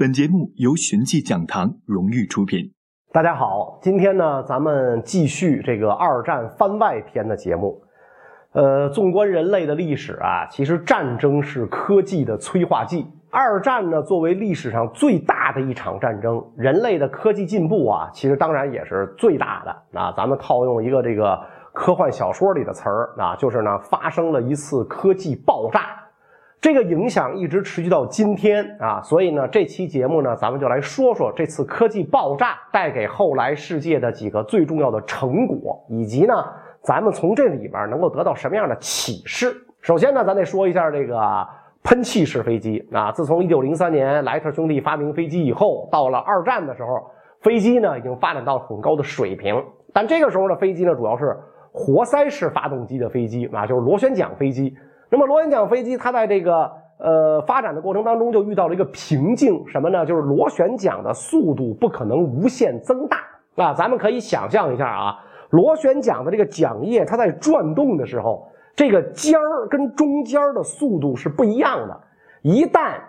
本节目由寻迹讲堂荣誉出品。大家好，今天呢，咱们继续这个二战番外篇的节目。呃，纵观人类的历史啊，其实战争是科技的催化剂。二战呢，作为历史上最大的一场战争，人类的科技进步啊，其实当然也是最大的。啊，咱们套用一个这个科幻小说里的词儿啊，就是呢，发生了一次科技爆炸。这个影响一直持续到今天啊，所以呢，这期节目呢，咱们就来说说这次科技爆炸带给后来世界的几个最重要的成果，以及呢，咱们从这里边能够得到什么样的启示。首先呢，咱得说一下这个喷气式飞机啊。自从1903年莱特兄弟发明飞机以后，到了二战的时候，飞机呢已经发展到很高的水平。但这个时候的飞机呢，主要是活塞式发动机的飞机啊，就是螺旋桨飞机。那么螺旋桨飞机它在这个呃发展的过程当中就遇到了一个瓶颈，什么呢？就是螺旋桨的速度不可能无限增大啊。咱们可以想象一下啊，螺旋桨的这个桨叶它在转动的时候，这个尖儿跟中间的速度是不一样的。一旦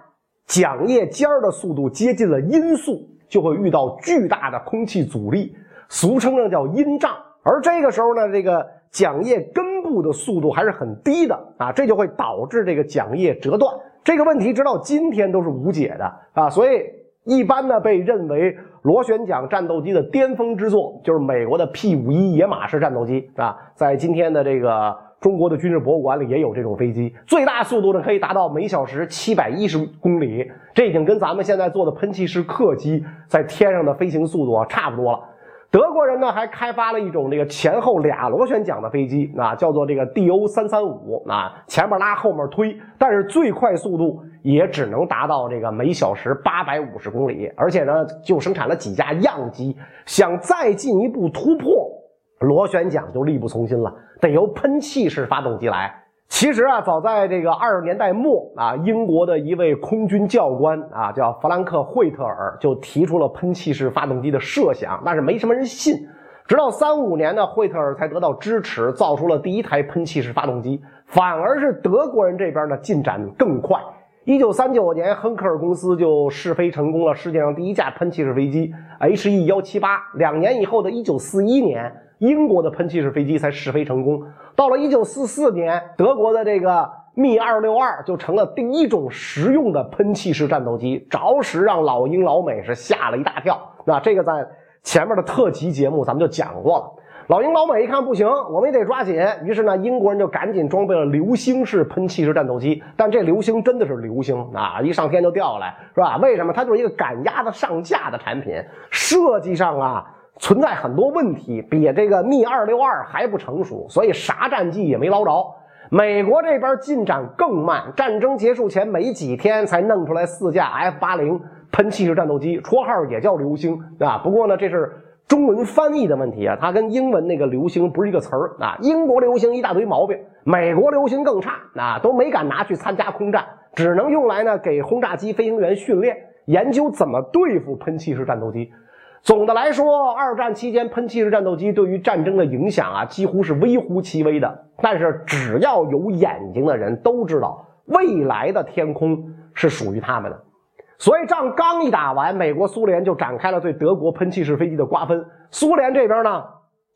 桨叶尖儿的速度接近了音速，就会遇到巨大的空气阻力，俗称呢叫音障。而这个时候呢，这个桨叶根部的速度还是很低的啊，这就会导致这个桨叶折断。这个问题直到今天都是无解的啊，所以一般呢被认为螺旋桨战斗机的巅峰之作就是美国的 P 五一野马式战斗机啊，在今天的这个中国的军事博物馆里也有这种飞机，最大速度呢可以达到每小时七百一十公里，这已经跟咱们现在做的喷气式客机在天上的飞行速度啊差不多了。德国人呢还开发了一种这个前后俩螺旋桨的飞机啊，叫做这个 DO 三三五啊，前面拉后面推，但是最快速度也只能达到这个每小时八百五十公里，而且呢就生产了几架样机，想再进一步突破，螺旋桨就力不从心了，得由喷气式发动机来。其实啊，早在这个二十年代末啊，英国的一位空军教官啊，叫弗兰克·惠特尔，就提出了喷气式发动机的设想，但是没什么人信。直到三五年呢，惠特尔才得到支持，造出了第一台喷气式发动机。反而是德国人这边呢，进展更快。一九三九年，亨克尔公司就试飞成功了世界上第一架喷气式飞机 HE 幺七八。两年以后的一九四一年。英国的喷气式飞机才试飞成功。到了一九四四年，德国的这个密二六二就成了第一种实用的喷气式战斗机，着实让老英老美是吓了一大跳。那这个在前面的特辑节目咱们就讲过了。老英老美一看不行，我们也得抓紧。于是呢，英国人就赶紧装备了流星式喷气式战斗机。但这流星真的是流星啊，一上天就掉下来，是吧？为什么？它就是一个赶鸭子上架的产品，设计上啊。存在很多问题，比这个密二六二还不成熟，所以啥战绩也没捞着。美国这边进展更慢，战争结束前没几天才弄出来四架 F 八零喷气式战斗机，绰号也叫流星啊。不过呢，这是中文翻译的问题啊，它跟英文那个流星不是一个词儿啊。英国流星一大堆毛病，美国流星更差啊，都没敢拿去参加空战，只能用来呢给轰炸机飞行员训练，研究怎么对付喷气式战斗机。总的来说，二战期间喷气式战斗机对于战争的影响啊，几乎是微乎其微的。但是只要有眼睛的人都知道，未来的天空是属于他们的。所以仗刚一打完，美国、苏联就展开了对德国喷气式飞机的瓜分。苏联这边呢，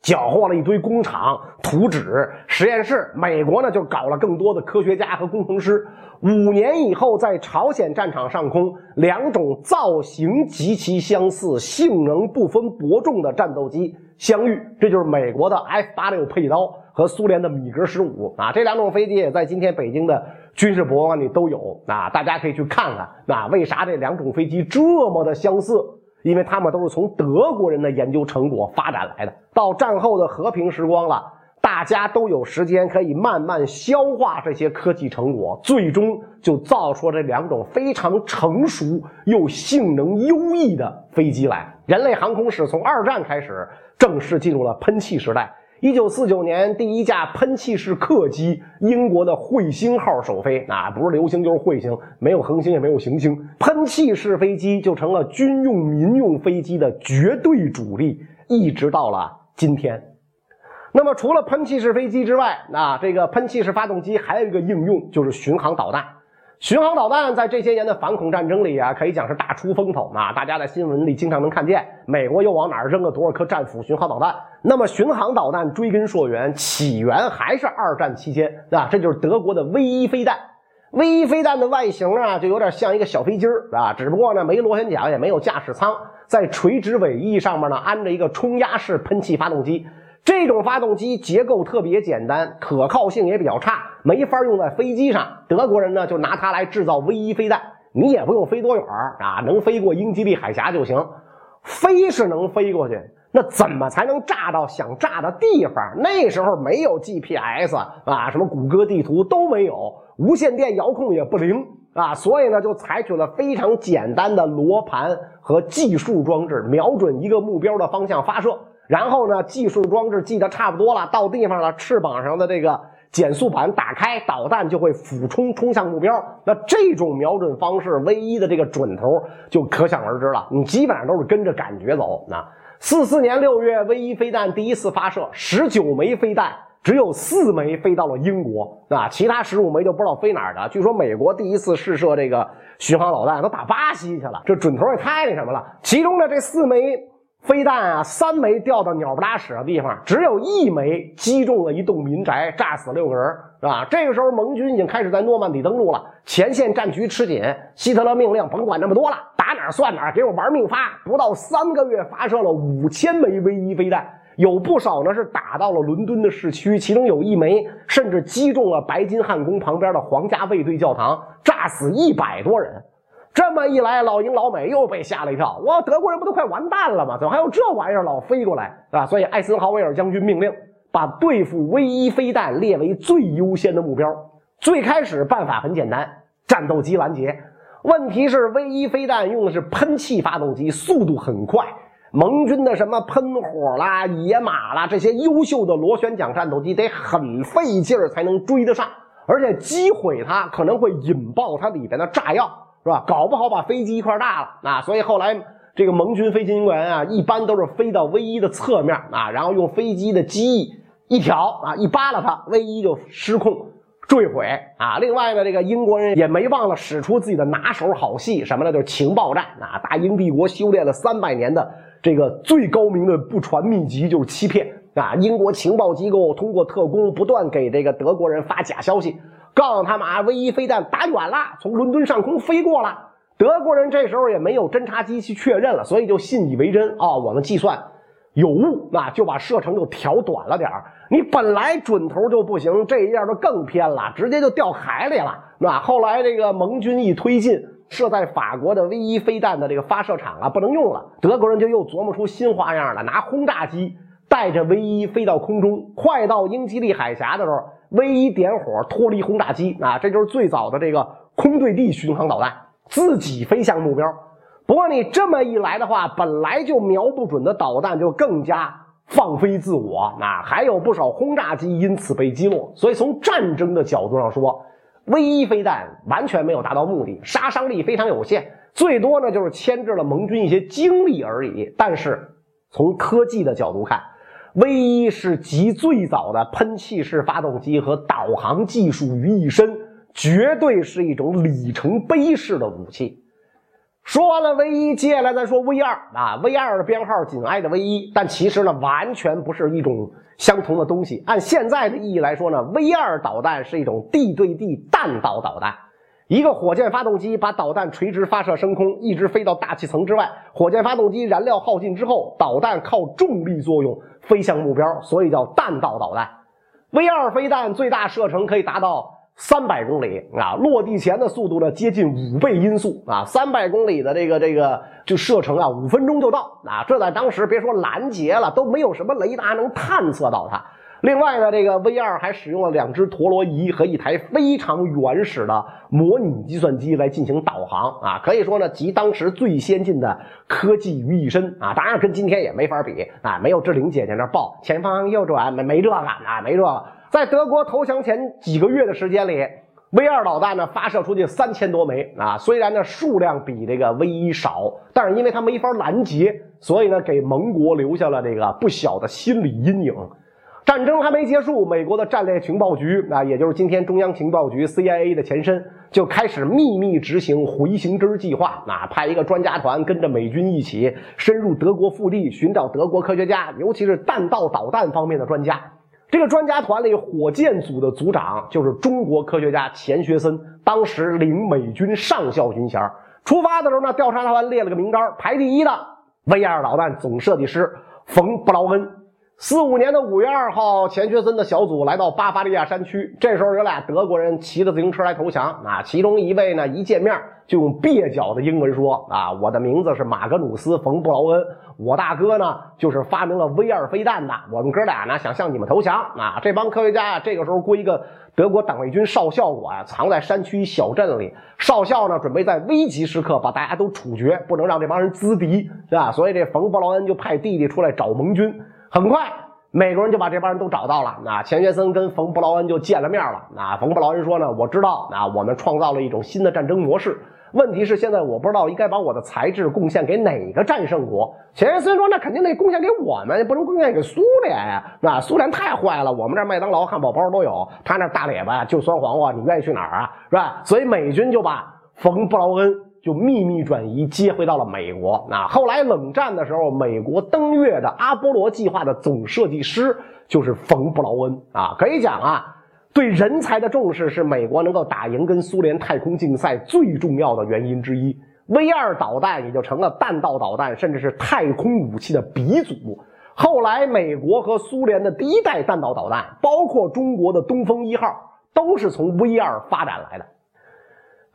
缴获了一堆工厂、图纸、实验室；美国呢，就搞了更多的科学家和工程师。五年以后，在朝鲜战场上空，两种造型极其相似、性能不分伯仲的战斗机相遇，这就是美国的 F 八六佩刀和苏联的米格十五啊。这两种飞机也在今天北京的军事博物馆里都有啊，大家可以去看看。那为啥这两种飞机这么的相似？因为他们都是从德国人的研究成果发展来的。到战后的和平时光了。大家都有时间可以慢慢消化这些科技成果，最终就造出这两种非常成熟又性能优异的飞机来。人类航空史从二战开始正式进入了喷气时代。一九四九年，第一架喷气式客机——英国的彗星号首飞，啊，不是流星就是彗星，没有恒星也没有行星，喷气式飞机就成了军用、民用飞机的绝对主力，一直到了今天。那么，除了喷气式飞机之外，啊，这个喷气式发动机还有一个应用就是巡航导弹。巡航导弹在这些年的反恐战争里啊，可以讲是大出风头啊！大家在新闻里经常能看见美国又往哪儿扔了多少颗战斧巡航导弹。那么巡航导弹追根溯源，起源还是二战期间啊，这就是德国的 V 一飞弹。V 一飞弹的外形啊，就有点像一个小飞机儿啊，只不过呢没螺旋桨，也没有驾驶舱，在垂直尾翼上面呢安着一个冲压式喷气发动机。这种发动机结构特别简单，可靠性也比较差，没法用在飞机上。德国人呢就拿它来制造 V 一飞弹，你也不用飞多远啊，能飞过英吉利海峡就行。飞是能飞过去，那怎么才能炸到想炸的地方？那时候没有 GPS 啊，什么谷歌地图都没有。无线电遥控也不灵啊，所以呢，就采取了非常简单的罗盘和计数装置，瞄准一个目标的方向发射。然后呢，计数装置记得差不多了，到地方了，翅膀上的这个减速板打开，导弹就会俯冲冲向目标。那这种瞄准方式，唯一的这个准头就可想而知了。你基本上都是跟着感觉走。那四四年六月，V 一飞弹第一次发射，十九枚飞弹。只有四枚飞到了英国啊，其他十五枚就不知道飞哪儿的。据说美国第一次试射这个巡航导弹都打巴西去了，这准头也太那什么了。其中的这四枚飞弹啊，三枚掉到鸟不拉屎的地方，只有一枚击中了一栋民宅，炸死六个人，是吧？这个时候盟军已经开始在诺曼底登陆了，前线战局吃紧。希特勒命令甭管那么多了，打哪算哪，给我玩命发！不到三个月，发射了五千枚 V 一飞弹。有不少呢是打到了伦敦的市区，其中有一枚甚至击中了白金汉宫旁边的皇家卫队教堂，炸死一百多人。这么一来，老英老美又被吓了一跳。哇，德国人不都快完蛋了吗？怎么还有这玩意儿老飞过来啊？所以艾森豪威尔将军命令把对付 V 一飞弹列为最优先的目标。最开始办法很简单，战斗机拦截。问题是 V 一飞弹用的是喷气发动机，速度很快。盟军的什么喷火啦、野马啦，这些优秀的螺旋桨战斗机得很费劲儿才能追得上，而且击毁它可能会引爆它里边的炸药，是吧？搞不好把飞机一块炸了啊！所以后来这个盟军飞行员啊，一般都是飞到 V 一的侧面啊，然后用飞机的机翼一挑啊，一扒拉它，V 一就失控坠毁啊。另外呢，这个英国人也没忘了使出自己的拿手好戏，什么呢？就是情报战啊！大英帝国修炼了三百年的。这个最高明的不传秘籍就是欺骗啊！英国情报机构通过特工不断给这个德国人发假消息，告诉他们啊，V 一飞弹打远了，从伦敦上空飞过了。德国人这时候也没有侦察机去确认了，所以就信以为真啊。我们计算有误，那就把射程就调短了点你本来准头就不行，这一下就更偏了，直接就掉海里了。那后来这个盟军一推进。设在法国的 V 一飞弹的这个发射场啊，不能用了。德国人就又琢磨出新花样了，拿轰炸机带着 V 一飞到空中，快到英吉利海峡的时候，V 一点火脱离轰炸机啊，这就是最早的这个空对地巡航导弹，自己飞向目标。不过你这么一来的话，本来就瞄不准的导弹就更加放飞自我啊，还有不少轰炸机因此被击落。所以从战争的角度上说。V 一飞弹完全没有达到目的，杀伤力非常有限，最多呢就是牵制了盟军一些精力而已。但是从科技的角度看，V 一是集最早的喷气式发动机和导航技术于一身，绝对是一种里程碑式的武器。说完了 V 一，接下来再说 V 二啊，V 二的编号紧挨着 V 一，但其实呢，完全不是一种相同的东西。按现在的意义来说呢，V 二导弹是一种地对地弹道导弹，一个火箭发动机把导弹垂直发射升空，一直飞到大气层之外。火箭发动机燃料耗尽之后，导弹靠重力作用飞向目标，所以叫弹道导弹。V 二飞弹最大射程可以达到。三百公里啊，落地前的速度呢接近五倍音速啊，三百公里的这个这个就射程啊，五分钟就到啊。这在当时别说拦截了，都没有什么雷达能探测到它。另外呢，这个 V 二还使用了两只陀螺仪和一台非常原始的模拟计算机来进行导航啊，可以说呢集当时最先进的科技于一身啊。当然跟今天也没法比啊，没有志玲姐姐那报前方右转没没这个啊，没这个。在德国投降前几个月的时间里，V 二导弹呢发射出去三千多枚啊，虽然呢数量比这个 V 一少，但是因为它没法拦截，所以呢给盟国留下了这个不小的心理阴影。战争还没结束，美国的战略情报局啊，也就是今天中央情报局 CIA 的前身，就开始秘密执行回形针计划。啊，派一个专家团跟着美军一起深入德国腹地，寻找德国科学家，尤其是弹道导弹方面的专家。这个专家团里，火箭组的组长就是中国科学家钱学森，当时领美军上校军衔。出发的时候呢，调查团列了个名单，排第一的 V 二导弹总设计师冯布劳恩。四五年的五月二号，钱学森的小组来到巴伐利亚山区。这时候有俩德国人骑着自行车来投降啊，其中一位呢一见面就用蹩脚的英文说：“啊，我的名字是马格努斯·冯布劳恩，我大哥呢就是发明了 V 二飞弹的。我们哥俩呢想向你们投降啊！这帮科学家啊，这个时候归一个德国党卫军少校管，藏在山区小镇里。少校呢准备在危急时刻把大家都处决，不能让这帮人资敌，是吧？所以这冯布劳恩就派弟弟出来找盟军。”很快，美国人就把这帮人都找到了。那钱学森跟冯布劳恩就见了面了。那冯布劳恩说呢：“我知道，那，我们创造了一种新的战争模式。问题是现在我不知道应该把我的材质贡献给哪个战胜国。”钱学森说：“那肯定得贡献给我们，不能贡献给苏联呀。那苏联太坏了，我们这麦当劳、汉堡包都有，他那大列巴就酸黄瓜，你愿意去哪儿啊？是吧？所以美军就把冯布劳恩。”就秘密转移接回到了美国。那后来冷战的时候，美国登月的阿波罗计划的总设计师就是冯布劳恩啊。可以讲啊，对人才的重视是美国能够打赢跟苏联太空竞赛最重要的原因之一。V 二导弹也就成了弹道导弹甚至是太空武器的鼻祖。后来美国和苏联的第一代弹道导弹，包括中国的东风一号，都是从 V 二发展来的。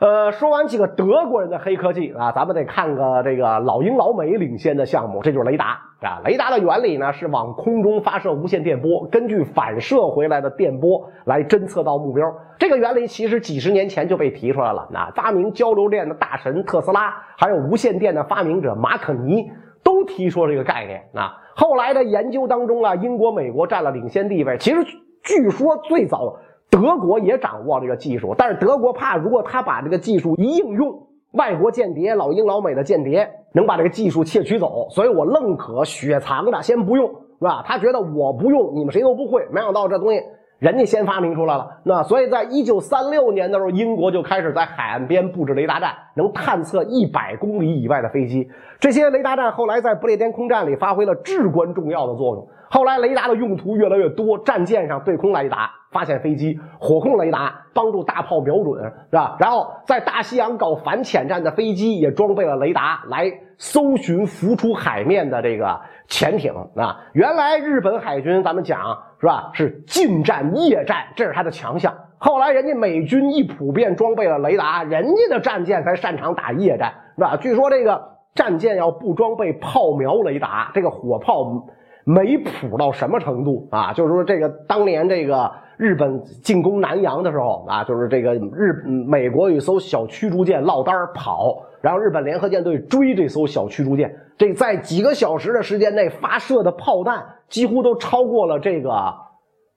呃，说完几个德国人的黑科技啊，咱们得看个这个老英老美领先的项目，这就是雷达啊。雷达的原理呢是往空中发射无线电波，根据反射回来的电波来侦测到目标。这个原理其实几十年前就被提出来了。那发明交流电的大神特斯拉，还有无线电的发明者马可尼都提出这个概念。啊，后来的研究当中啊，英国、美国占了领先地位。其实据说最早。德国也掌握这个技术，但是德国怕，如果他把这个技术一应用，外国间谍、老英老美的间谍能把这个技术窃取走，所以我愣可雪藏着，先不用，是吧？他觉得我不用，你们谁都不会。没想到这东西人家先发明出来了，那所以在一九三六年的时候，英国就开始在海岸边布置雷达站，能探测一百公里以外的飞机。这些雷达站后来在不列颠空战里发挥了至关重要的作用。后来雷达的用途越来越多，战舰上对空雷达。发现飞机火控雷达帮助大炮瞄准，是吧？然后在大西洋搞反潜战的飞机也装备了雷达来搜寻浮出海面的这个潜艇啊。原来日本海军咱们讲是吧，是近战夜战，这是它的强项。后来人家美军一普遍装备了雷达，人家的战舰才擅长打夜战，是吧？据说这个战舰要不装备炮瞄雷达，这个火炮没谱到什么程度啊？就是说这个当年这个。日本进攻南洋的时候啊，就是这个日美国有一艘小驱逐舰落单跑，然后日本联合舰队追这艘小驱逐舰，这在几个小时的时间内发射的炮弹几乎都超过了这个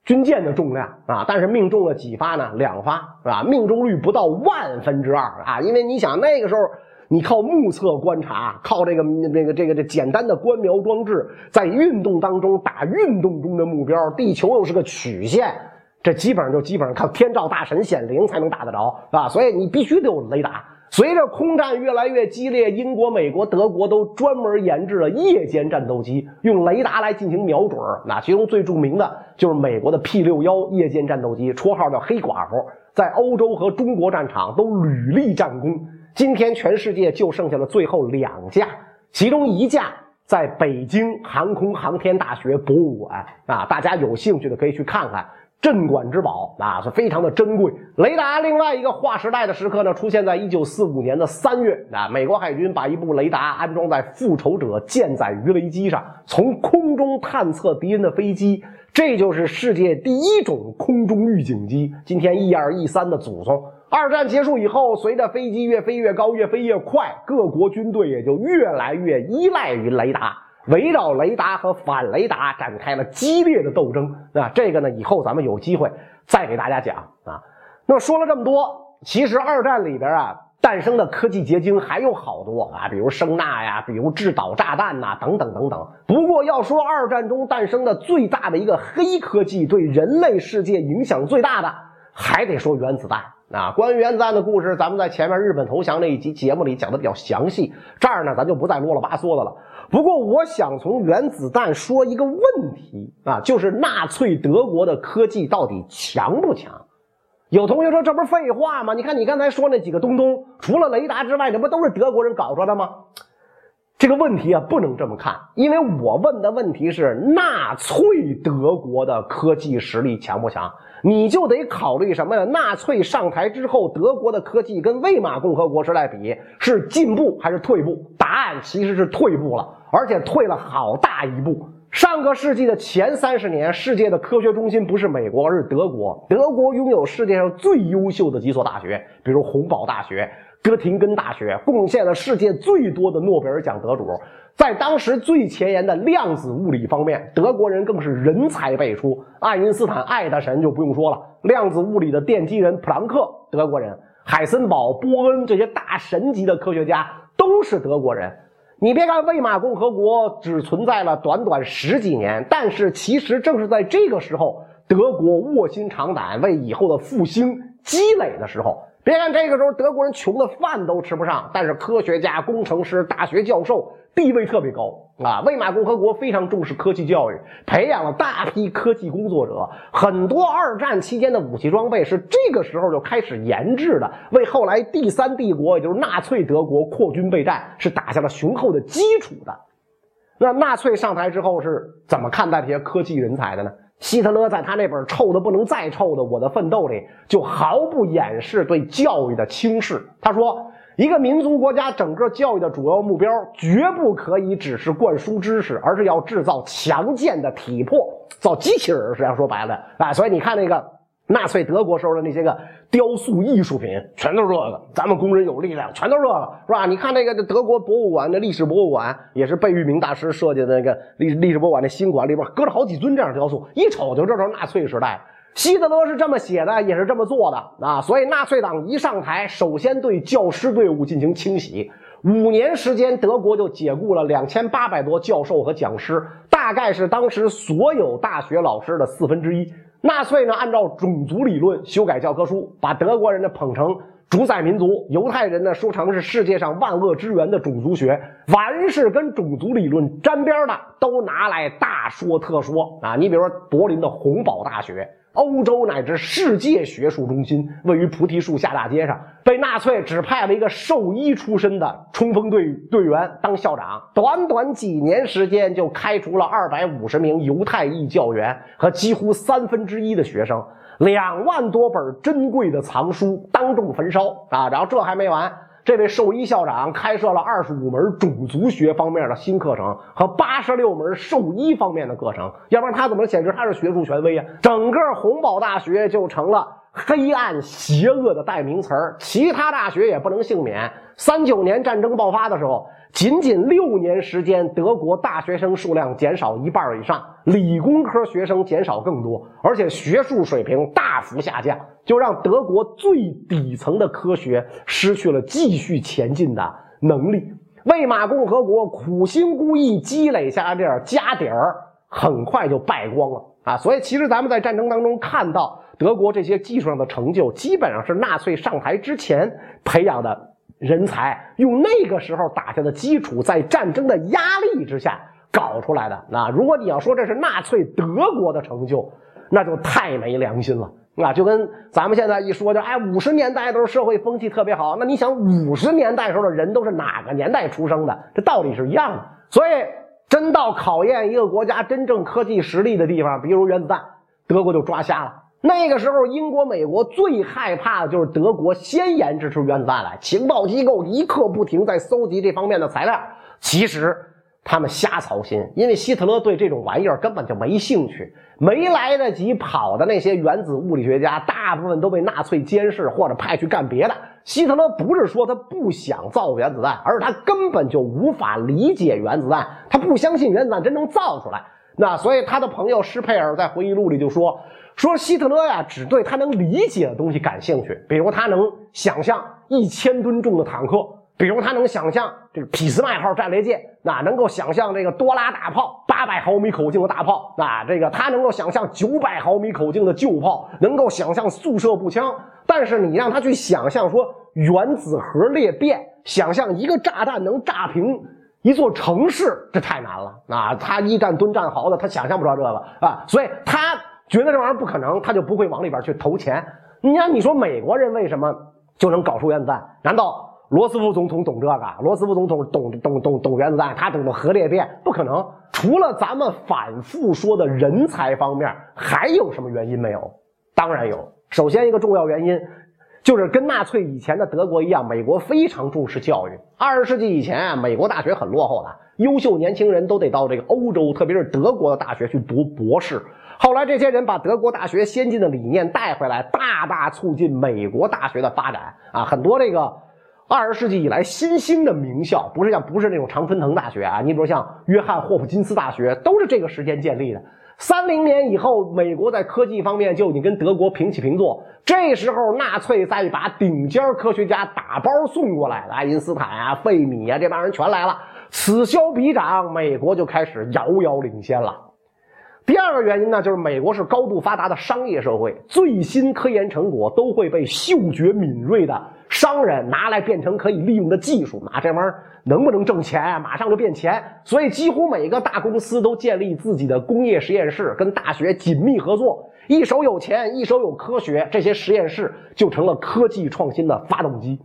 军舰的重量啊，但是命中了几发呢？两发是吧？命中率不到万分之二啊，因为你想那个时候你靠目测观察，靠这个那个这个这简单的观瞄装置，在运动当中打运动中的目标，地球又是个曲线。这基本上就基本上靠天照大神显灵才能打得着，啊，所以你必须得有雷达。随着空战越来越激烈，英国、美国、德国都专门研制了夜间战斗机，用雷达来进行瞄准。那其中最著名的就是美国的 P 六幺夜间战斗机，绰号叫黑寡妇，在欧洲和中国战场都屡立战功。今天全世界就剩下了最后两架，其中一架在北京航空航天大学博物馆啊，大家有兴趣的可以去看看。镇馆之宝啊，是非常的珍贵。雷达另外一个划时代的时刻呢，出现在一九四五年的三月啊，美国海军把一部雷达安装在复仇者舰载鱼雷机上，从空中探测敌人的飞机。这就是世界第一种空中预警机。今天 E 二 E 三的祖宗。二战结束以后，随着飞机越飞越高，越飞越快，各国军队也就越来越依赖于雷达。围绕雷达和反雷达展开了激烈的斗争啊！这个呢，以后咱们有机会再给大家讲啊。那么说了这么多，其实二战里边啊，诞生的科技结晶还有好多啊，比如声呐呀，比如制导炸弹呐，等等等等。不过要说二战中诞生的最大的一个黑科技，对人类世界影响最大的，还得说原子弹。啊，关于原子弹的故事，咱们在前面日本投降那一集节目里讲的比较详细，这儿呢咱就不再啰啰吧嗦的了。不过我想从原子弹说一个问题啊，就是纳粹德国的科技到底强不强？有同学说这不是废话吗？你看你刚才说那几个东东，除了雷达之外，这不都是德国人搞出来的吗？这个问题啊，不能这么看，因为我问的问题是纳粹德国的科技实力强不强？你就得考虑什么呀？纳粹上台之后，德国的科技跟魏玛共和国时代比是进步还是退步？答案其实是退步了，而且退了好大一步。上个世纪的前三十年，世界的科学中心不是美国，而是德国。德国拥有世界上最优秀的几所大学，比如洪堡大学。哥廷根大学贡献了世界最多的诺贝尔奖得主，在当时最前沿的量子物理方面，德国人更是人才辈出。爱因斯坦、爱德神就不用说了，量子物理的奠基人普朗克，德国人；海森堡、波恩这些大神级的科学家都是德国人。你别看魏玛共和国只存在了短短十几年，但是其实正是在这个时候，德国卧薪尝胆为以后的复兴积累的时候。别看这个时候德国人穷的饭都吃不上，但是科学家、工程师、大学教授地位特别高啊。魏玛共和国非常重视科技教育，培养了大批科技工作者。很多二战期间的武器装备是这个时候就开始研制的，为后来第三帝国，也就是纳粹德国扩军备战是打下了雄厚的基础的。那纳粹上台之后是怎么看待这些科技人才的呢？希特勒在他那本臭的不能再臭的《我的奋斗》里，就毫不掩饰对教育的轻视。他说：“一个民族国家整个教育的主要目标，绝不可以只是灌输知识，而是要制造强健的体魄，造机器人。实际上说白了，啊，所以你看那个。”纳粹德国时候的那些个雕塑艺术品，全都是这个。咱们工人有力量，全都是这个，是吧？你看那个德国博物馆的历史博物馆，也是贝聿铭大师设计的那个历历史博物馆的新馆里边，搁了好几尊这样的雕塑，一瞅就知道纳粹时代。希特勒是这么写的，也是这么做的啊。所以纳粹党一上台，首先对教师队伍进行清洗，五年时间，德国就解雇了两千八百多教授和讲师，大概是当时所有大学老师的四分之一。纳粹呢，按照种族理论修改教科书，把德国人呢捧成主宰民族，犹太人呢说成是世界上万恶之源的种族学，凡是跟种族理论沾边的，都拿来大说特说啊！你比如说柏林的洪堡大学。欧洲乃至世界学术中心位于菩提树下大街上，被纳粹指派了一个兽医出身的冲锋队队员当校长，短短几年时间就开除了二百五十名犹太裔教员和几乎三分之一的学生，两万多本珍贵的藏书当众焚烧啊！然后这还没完。这位兽医校长开设了二十五门种族学方面的新课程和八十六门兽医方面的课程，要不然他怎么显示他是学术权威啊？整个洪堡大学就成了。黑暗邪恶的代名词儿，其他大学也不能幸免。三九年战争爆发的时候，仅仅六年时间，德国大学生数量减少一半以上，理工科学生减少更多，而且学术水平大幅下降，就让德国最底层的科学失去了继续前进的能力。魏玛共和国苦心孤诣积累下来这点家底儿，很快就败光了啊！所以，其实咱们在战争当中看到。德国这些技术上的成就，基本上是纳粹上台之前培养的人才，用那个时候打下的基础，在战争的压力之下搞出来的。那如果你要说这是纳粹德国的成就，那就太没良心了。啊，就跟咱们现在一说，就哎，五十年代都是社会风气特别好。那你想，五十年代时候的人都是哪个年代出生的？这道理是一样的。所以，真到考验一个国家真正科技实力的地方，比如原子弹，德国就抓瞎了。那个时候，英国、美国最害怕的就是德国先研制出原子弹来，情报机构一刻不停在搜集这方面的材料。其实他们瞎操心，因为希特勒对这种玩意儿根本就没兴趣。没来得及跑的那些原子物理学家，大部分都被纳粹监视或者派去干别的。希特勒不是说他不想造原子弹，而是他根本就无法理解原子弹，他不相信原子弹真能造出来。那所以他的朋友施佩尔在回忆录里就说：“说希特勒呀，只对他能理解的东西感兴趣，比如他能想象一千吨重的坦克，比如他能想象这个俾斯麦号战列舰，那能够想象这个多拉大炮，八百毫米口径的大炮，啊，这个他能够想象九百毫米口径的旧炮，能够想象速射步枪。但是你让他去想象说原子核裂变，想象一个炸弹能炸平。”一座城市，这太难了啊！他一战蹲战壕的，他想象不着这个啊，所以他觉得这玩意儿不可能，他就不会往里边去投钱。你看，你说美国人为什么就能搞出原子弹？难道罗斯福总统懂这个？罗斯福总统懂懂懂懂原子弹？他懂得核裂变？不可能。除了咱们反复说的人才方面，还有什么原因没有？当然有。首先，一个重要原因。就是跟纳粹以前的德国一样，美国非常重视教育。二十世纪以前啊，美国大学很落后的，优秀年轻人都得到这个欧洲，特别是德国的大学去读博士。后来这些人把德国大学先进的理念带回来，大大促进美国大学的发展啊！很多这个二十世纪以来新兴的名校，不是像不是那种常春藤大学啊，你比如像约翰霍普金斯大学，都是这个时间建立的。三零年以后，美国在科技方面就已经跟德国平起平坐。这时候，纳粹再把顶尖科学家打包送过来，爱因斯坦啊、费米啊这帮人全来了。此消彼长，美国就开始遥遥领先了。第二个原因呢，就是美国是高度发达的商业社会，最新科研成果都会被嗅觉敏锐的商人拿来变成可以利用的技术。嘛这玩意儿能不能挣钱？马上就变钱。所以，几乎每个大公司都建立自己的工业实验室，跟大学紧密合作。一手有钱，一手有科学，这些实验室就成了科技创新的发动机。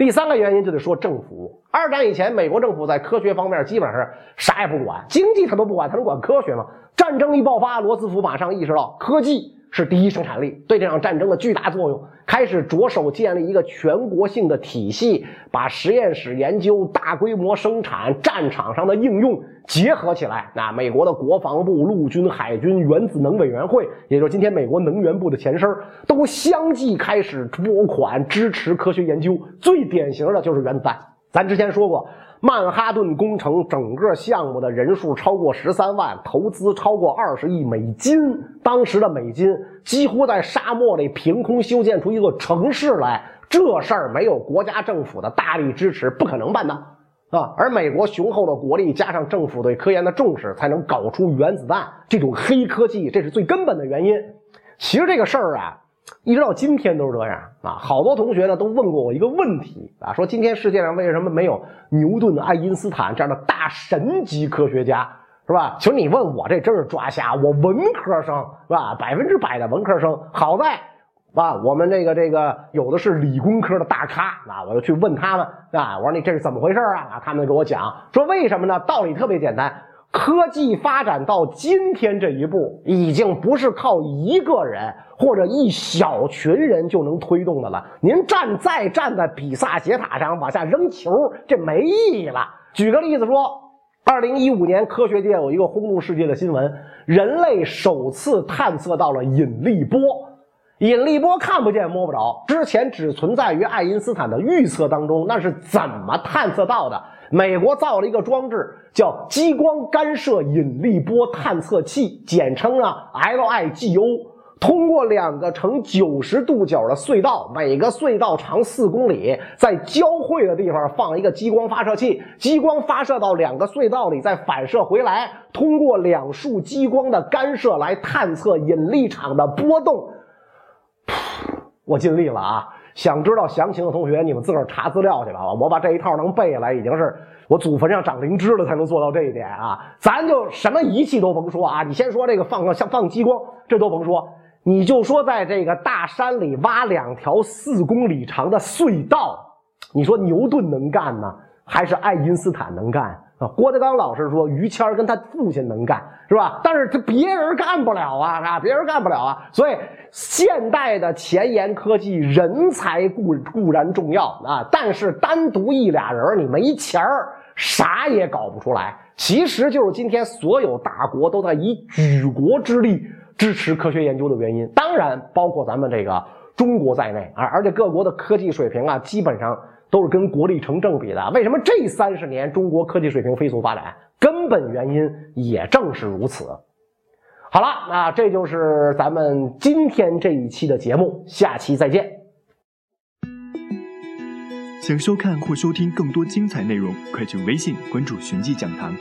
第三个原因就得说政府。二战以前，美国政府在科学方面基本上啥也不管，经济他都不管，他能管科学吗？战争一爆发，罗斯福马上意识到科技。是第一生产力对这场战争的巨大作用，开始着手建立一个全国性的体系，把实验室研究、大规模生产、战场上的应用结合起来。那美国的国防部、陆军、海军、原子能委员会，也就是今天美国能源部的前身，都相继开始拨款支持科学研究。最典型的就是原子弹。咱之前说过。曼哈顿工程整个项目的人数超过十三万，投资超过二十亿美金。当时的美金几乎在沙漠里凭空修建出一座城市来，这事儿没有国家政府的大力支持，不可能办到啊！而美国雄厚的国力加上政府对科研的重视，才能搞出原子弹这种黑科技，这是最根本的原因。其实这个事儿啊。一直到今天都是这样啊！好多同学呢都问过我一个问题啊，说今天世界上为什么没有牛顿、爱因斯坦这样的大神级科学家，是吧？其实你问我这真是抓瞎，我文科生是吧？百分之百的文科生。好在啊，我们这个这个有的是理工科的大咖啊，我就去问他们啊，我说你这是怎么回事啊？啊，他们给我讲说为什么呢？道理特别简单。科技发展到今天这一步，已经不是靠一个人或者一小群人就能推动的了。您站再站在比萨斜塔上往下扔球，这没意义了。举个例子说，二零一五年科学界有一个轰动世界的新闻：人类首次探测到了引力波。引力波看不见摸不着，之前只存在于爱因斯坦的预测当中。那是怎么探测到的？美国造了一个装置，叫激光干涉引力波探测器，简称啊 LIGO。通过两个呈九十度角的隧道，每个隧道长四公里，在交汇的地方放一个激光发射器，激光发射到两个隧道里，再反射回来，通过两束激光的干涉来探测引力场的波动。我尽力了啊！想知道详情的同学，你们自个儿查资料去吧。我把这一套能背下来，已经是我祖坟上长灵芝了才能做到这一点啊！咱就什么仪器都甭说啊，你先说这个放个像放激光，这都甭说，你就说在这个大山里挖两条四公里长的隧道，你说牛顿能干呢，还是爱因斯坦能干？啊，郭德纲老师说于谦跟他父亲能干是吧？但是他别人干不了啊，啊，别人干不了啊。所以现代的前沿科技人才固固然重要啊，但是单独一俩人你没钱儿，啥也搞不出来。其实就是今天所有大国都在以举国之力支持科学研究的原因，当然包括咱们这个中国在内啊，而且各国的科技水平啊，基本上。都是跟国力成正比的。为什么这三十年中国科技水平飞速发展？根本原因也正是如此。好了，那这就是咱们今天这一期的节目，下期再见。想收看或收听更多精彩内容，快去微信关注“寻迹讲堂”。